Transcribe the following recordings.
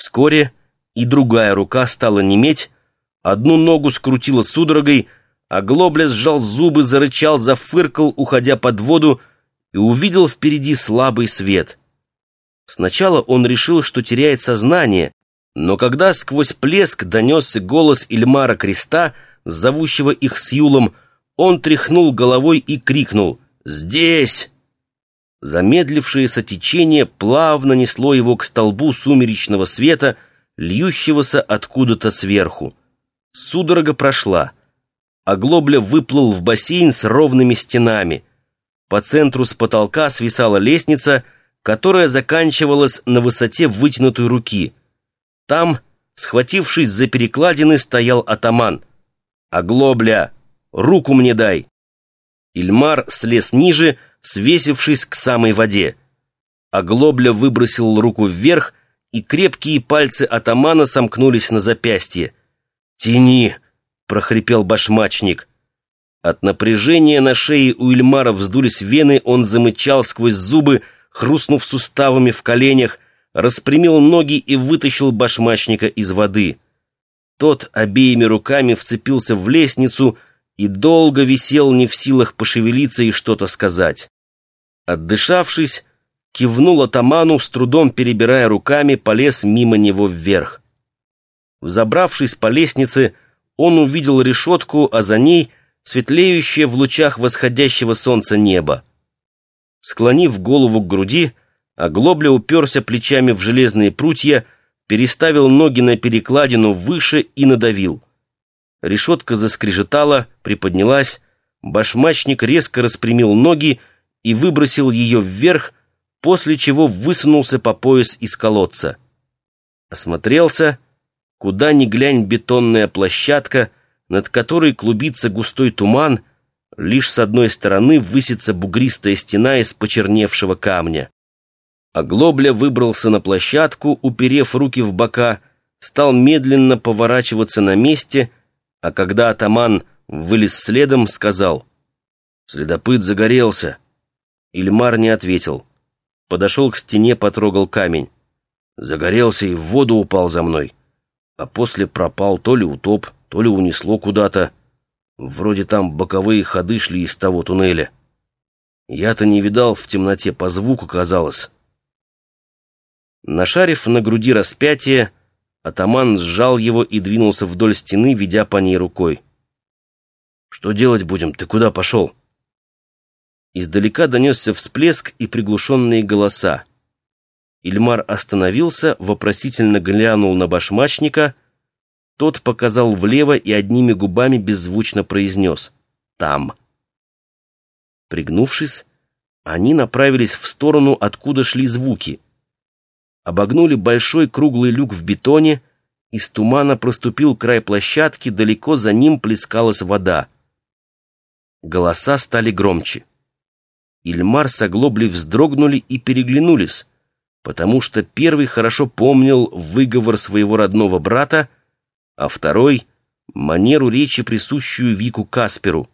Вскоре и другая рука стала неметь, одну ногу скрутила судорогой, а Глобля сжал зубы, зарычал, зафыркал, уходя под воду, и увидел впереди слабый свет. Сначала он решил, что теряет сознание, но когда сквозь плеск донесся голос Ильмара Креста, зовущего их с Юлом, он тряхнул головой и крикнул «Здесь!». Замедлившееся течение плавно несло его к столбу сумеречного света, льющегося откуда-то сверху. Судорога прошла. Оглобля выплыл в бассейн с ровными стенами. По центру с потолка свисала лестница, которая заканчивалась на высоте вытянутой руки. Там, схватившись за перекладины, стоял атаман. «Оглобля, руку мне дай!» Ильмар слез ниже, свесившись к самой воде. Оглобля выбросил руку вверх, и крепкие пальцы атамана сомкнулись на запястье. «Тяни!» — прохрипел башмачник. От напряжения на шее у Ильмара вздулись вены, он замычал сквозь зубы, хрустнув суставами в коленях, распрямил ноги и вытащил башмачника из воды. Тот обеими руками вцепился в лестницу и долго висел не в силах пошевелиться и что-то сказать. Отдышавшись, кивнул атаману, с трудом перебирая руками, полез мимо него вверх. Взобравшись по лестнице, он увидел решетку, а за ней светлеющее в лучах восходящего солнца небо. Склонив голову к груди, Оглобля уперся плечами в железные прутья, переставил ноги на перекладину выше и надавил. Решетка заскрежетала, приподнялась, башмачник резко распрямил ноги и выбросил ее вверх, после чего высунулся по пояс из колодца. Осмотрелся, куда ни глянь бетонная площадка, над которой клубится густой туман, лишь с одной стороны высится бугристая стена из почерневшего камня. Оглобля выбрался на площадку, уперев руки в бока, стал медленно поворачиваться на месте, а когда атаман вылез следом, сказал «Следопыт загорелся». Ильмар не ответил. Подошел к стене, потрогал камень. Загорелся и в воду упал за мной. А после пропал то ли утоп, то ли унесло куда-то. Вроде там боковые ходы шли из того туннеля. Я-то не видал в темноте, по звуку казалось. Нашарив на груди распятие, атаман сжал его и двинулся вдоль стены, ведя по ней рукой. «Что делать будем? Ты куда пошел?» Издалека донесся всплеск и приглушенные голоса. Ильмар остановился, вопросительно глянул на башмачника. Тот показал влево и одними губами беззвучно произнес «Там». Пригнувшись, они направились в сторону, откуда шли звуки. Обогнули большой круглый люк в бетоне, из тумана проступил край площадки, далеко за ним плескалась вода. Голоса стали громче. Ильмар с Оглоблей вздрогнули и переглянулись, потому что первый хорошо помнил выговор своего родного брата, а второй — манеру речи, присущую Вику Касперу.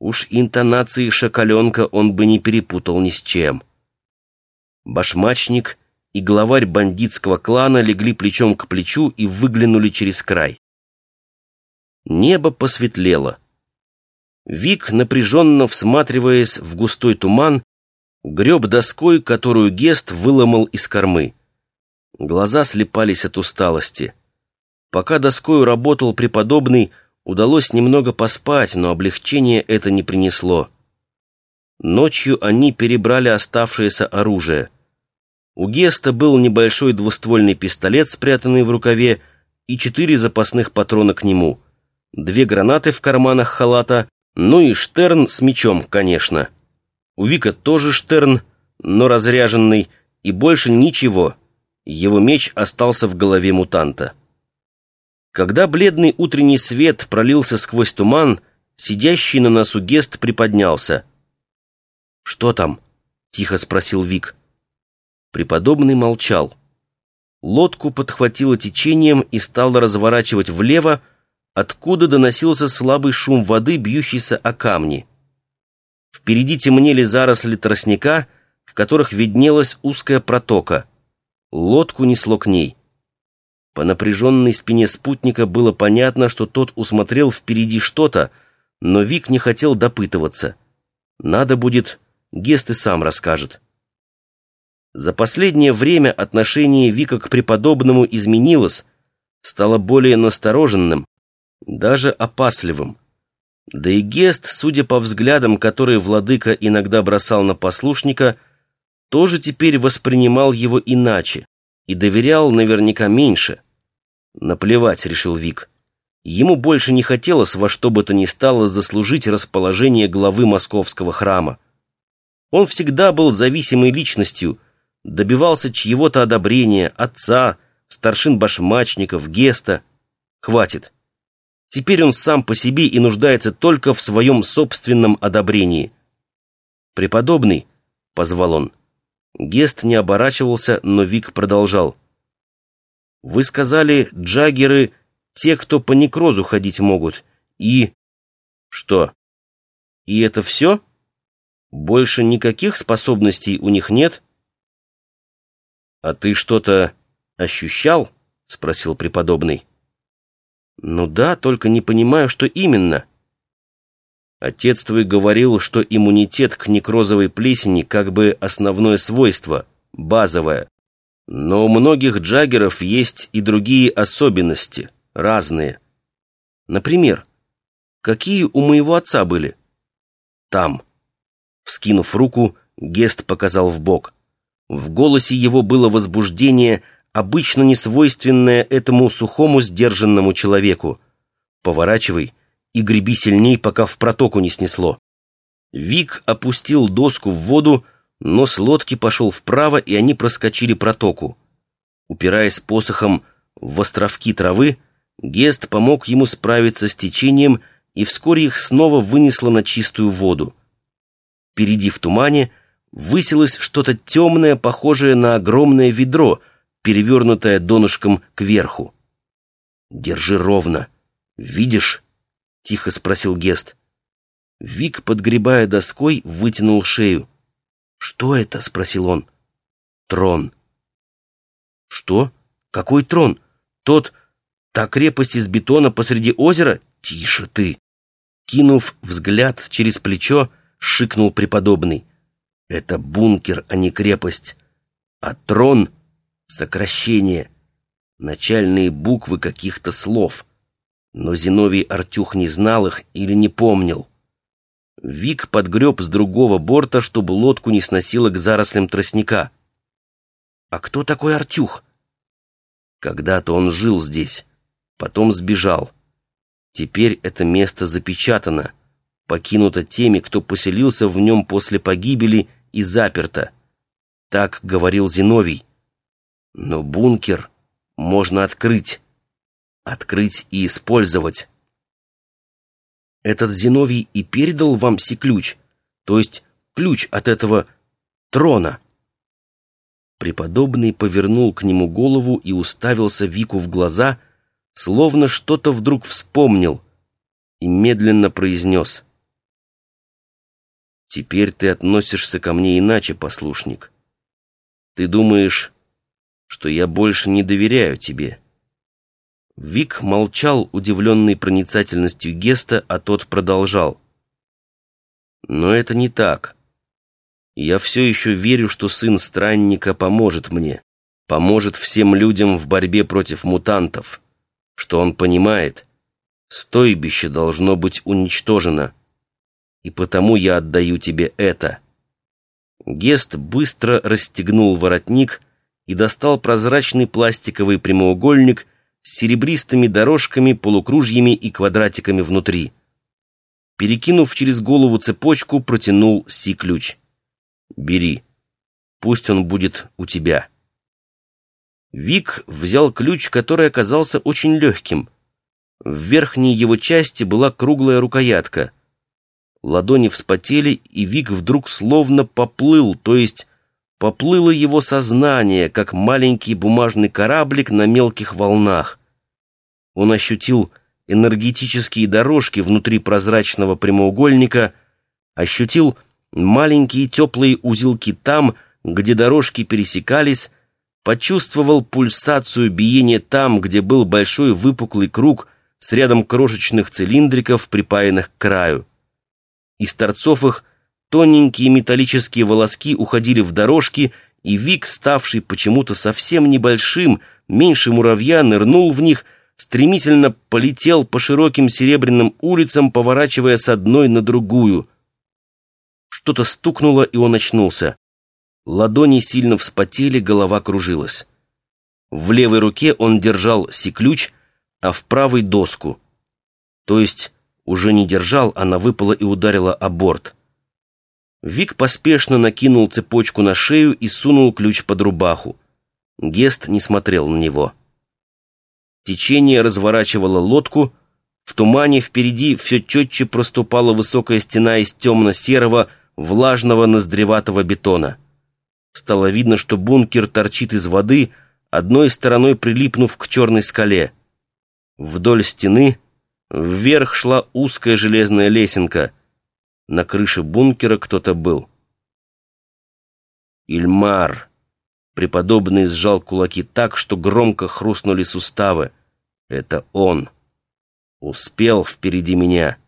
Уж интонации шакаленка он бы не перепутал ни с чем. Башмачник и главарь бандитского клана легли плечом к плечу и выглянули через край. Небо посветлело. Вик, напряженно всматриваясь в густой туман, греб доской, которую Гест выломал из кормы. Глаза слепались от усталости. Пока доскою работал преподобный, удалось немного поспать, но облегчение это не принесло. Ночью они перебрали оставшееся оружие. У Геста был небольшой двуствольный пистолет, спрятанный в рукаве, и четыре запасных патрона к нему. Две гранаты в карманах халата ну и Штерн с мечом, конечно. У Вика тоже Штерн, но разряженный, и больше ничего. Его меч остался в голове мутанта. Когда бледный утренний свет пролился сквозь туман, сидящий на носу Гест приподнялся. «Что там?» — тихо спросил Вик. Преподобный молчал. Лодку подхватило течением и стало разворачивать влево, откуда доносился слабый шум воды, бьющийся о камни. Впереди темнели заросли тростника, в которых виднелась узкая протока. Лодку несло к ней. По напряженной спине спутника было понятно, что тот усмотрел впереди что-то, но Вик не хотел допытываться. Надо будет, Гест и сам расскажет. За последнее время отношение Вика к преподобному изменилось, стало более настороженным, даже опасливым. Да и Гест, судя по взглядам, которые владыка иногда бросал на послушника, тоже теперь воспринимал его иначе и доверял наверняка меньше. Наплевать, решил Вик. Ему больше не хотелось во что бы то ни стало заслужить расположение главы московского храма. Он всегда был зависимой личностью, добивался чьего-то одобрения, отца, старшин башмачников, геста. Хватит. Теперь он сам по себе и нуждается только в своем собственном одобрении. «Преподобный», — позвал он. Гест не оборачивался, но Вик продолжал. «Вы сказали, джаггеры — те, кто по некрозу ходить могут, и...» «Что? И это все? Больше никаких способностей у них нет?» «А ты что-то ощущал?» — спросил преподобный. «Ну да, только не понимаю, что именно». Отец твой говорил, что иммунитет к некрозовой плесени как бы основное свойство, базовое. Но у многих джаггеров есть и другие особенности, разные. Например, какие у моего отца были? Там. Вскинув руку, Гест показал в бок. В голосе его было возбуждение, обычно несвойственное этому сухому, сдержанному человеку. «Поворачивай и греби сильней, пока в протоку не снесло». Вик опустил доску в воду, но с лодки пошел вправо, и они проскочили протоку. Упираясь посохом в островки травы, Гест помог ему справиться с течением, и вскоре их снова вынесло на чистую воду. Впереди в тумане высилось что-то темное, похожее на огромное ведро — перевернутая донышком кверху. «Держи ровно. Видишь?» — тихо спросил Гест. Вик, подгребая доской, вытянул шею. «Что это?» — спросил он. «Трон». «Что? Какой трон? Тот... Та крепость из бетона посреди озера? Тише ты!» Кинув взгляд через плечо, шикнул преподобный. «Это бункер, а не крепость. А трон сокращение, начальные буквы каких-то слов. Но Зиновий Артюх не знал их или не помнил. Вик подгреб с другого борта, чтобы лодку не сносило к зарослям тростника. «А кто такой Артюх?» Когда-то он жил здесь, потом сбежал. Теперь это место запечатано, покинуто теми, кто поселился в нем после погибели и заперто. Так говорил Зиновий. Но бункер можно открыть. Открыть и использовать. Этот Зиновий и передал вам си-ключ, то есть ключ от этого трона. Преподобный повернул к нему голову и уставился Вику в глаза, словно что-то вдруг вспомнил, и медленно произнес. «Теперь ты относишься ко мне иначе, послушник. Ты думаешь, что я больше не доверяю тебе». Вик молчал, удивленный проницательностью Геста, а тот продолжал. «Но это не так. Я все еще верю, что сын странника поможет мне, поможет всем людям в борьбе против мутантов, что он понимает, стойбище должно быть уничтожено, и потому я отдаю тебе это». Гест быстро расстегнул воротник, и достал прозрачный пластиковый прямоугольник с серебристыми дорожками, полукружьями и квадратиками внутри. Перекинув через голову цепочку, протянул Си-ключ. «Бери. Пусть он будет у тебя». Вик взял ключ, который оказался очень легким. В верхней его части была круглая рукоятка. Ладони вспотели, и Вик вдруг словно поплыл, то есть Поплыло его сознание, как маленький бумажный кораблик на мелких волнах. Он ощутил энергетические дорожки внутри прозрачного прямоугольника, ощутил маленькие теплые узелки там, где дорожки пересекались, почувствовал пульсацию биения там, где был большой выпуклый круг с рядом крошечных цилиндриков, припаянных к краю. Из торцов их тоненькие металлические волоски уходили в дорожки, и Вик, ставший почему-то совсем небольшим, меньше муравья, нырнул в них, стремительно полетел по широким серебряным улицам, поворачивая с одной на другую. Что-то стукнуло, и он очнулся. Ладони сильно вспотели, голова кружилась. В левой руке он держал сеключ, а в правой — доску. То есть уже не держал, она выпала и ударила о борт. Вик поспешно накинул цепочку на шею и сунул ключ под рубаху. Гест не смотрел на него. Течение разворачивало лодку, в тумане впереди все четче проступала высокая стена из темно-серого, влажного ноздреватого бетона. Стало видно, что бункер торчит из воды, одной стороной прилипнув к черной скале. Вдоль стены вверх шла узкая железная лесенка. На крыше бункера кто-то был. «Ильмар!» Преподобный сжал кулаки так, что громко хрустнули суставы. «Это он!» «Успел впереди меня!»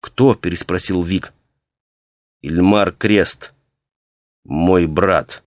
«Кто?» — переспросил Вик. «Ильмар Крест!» мой брат.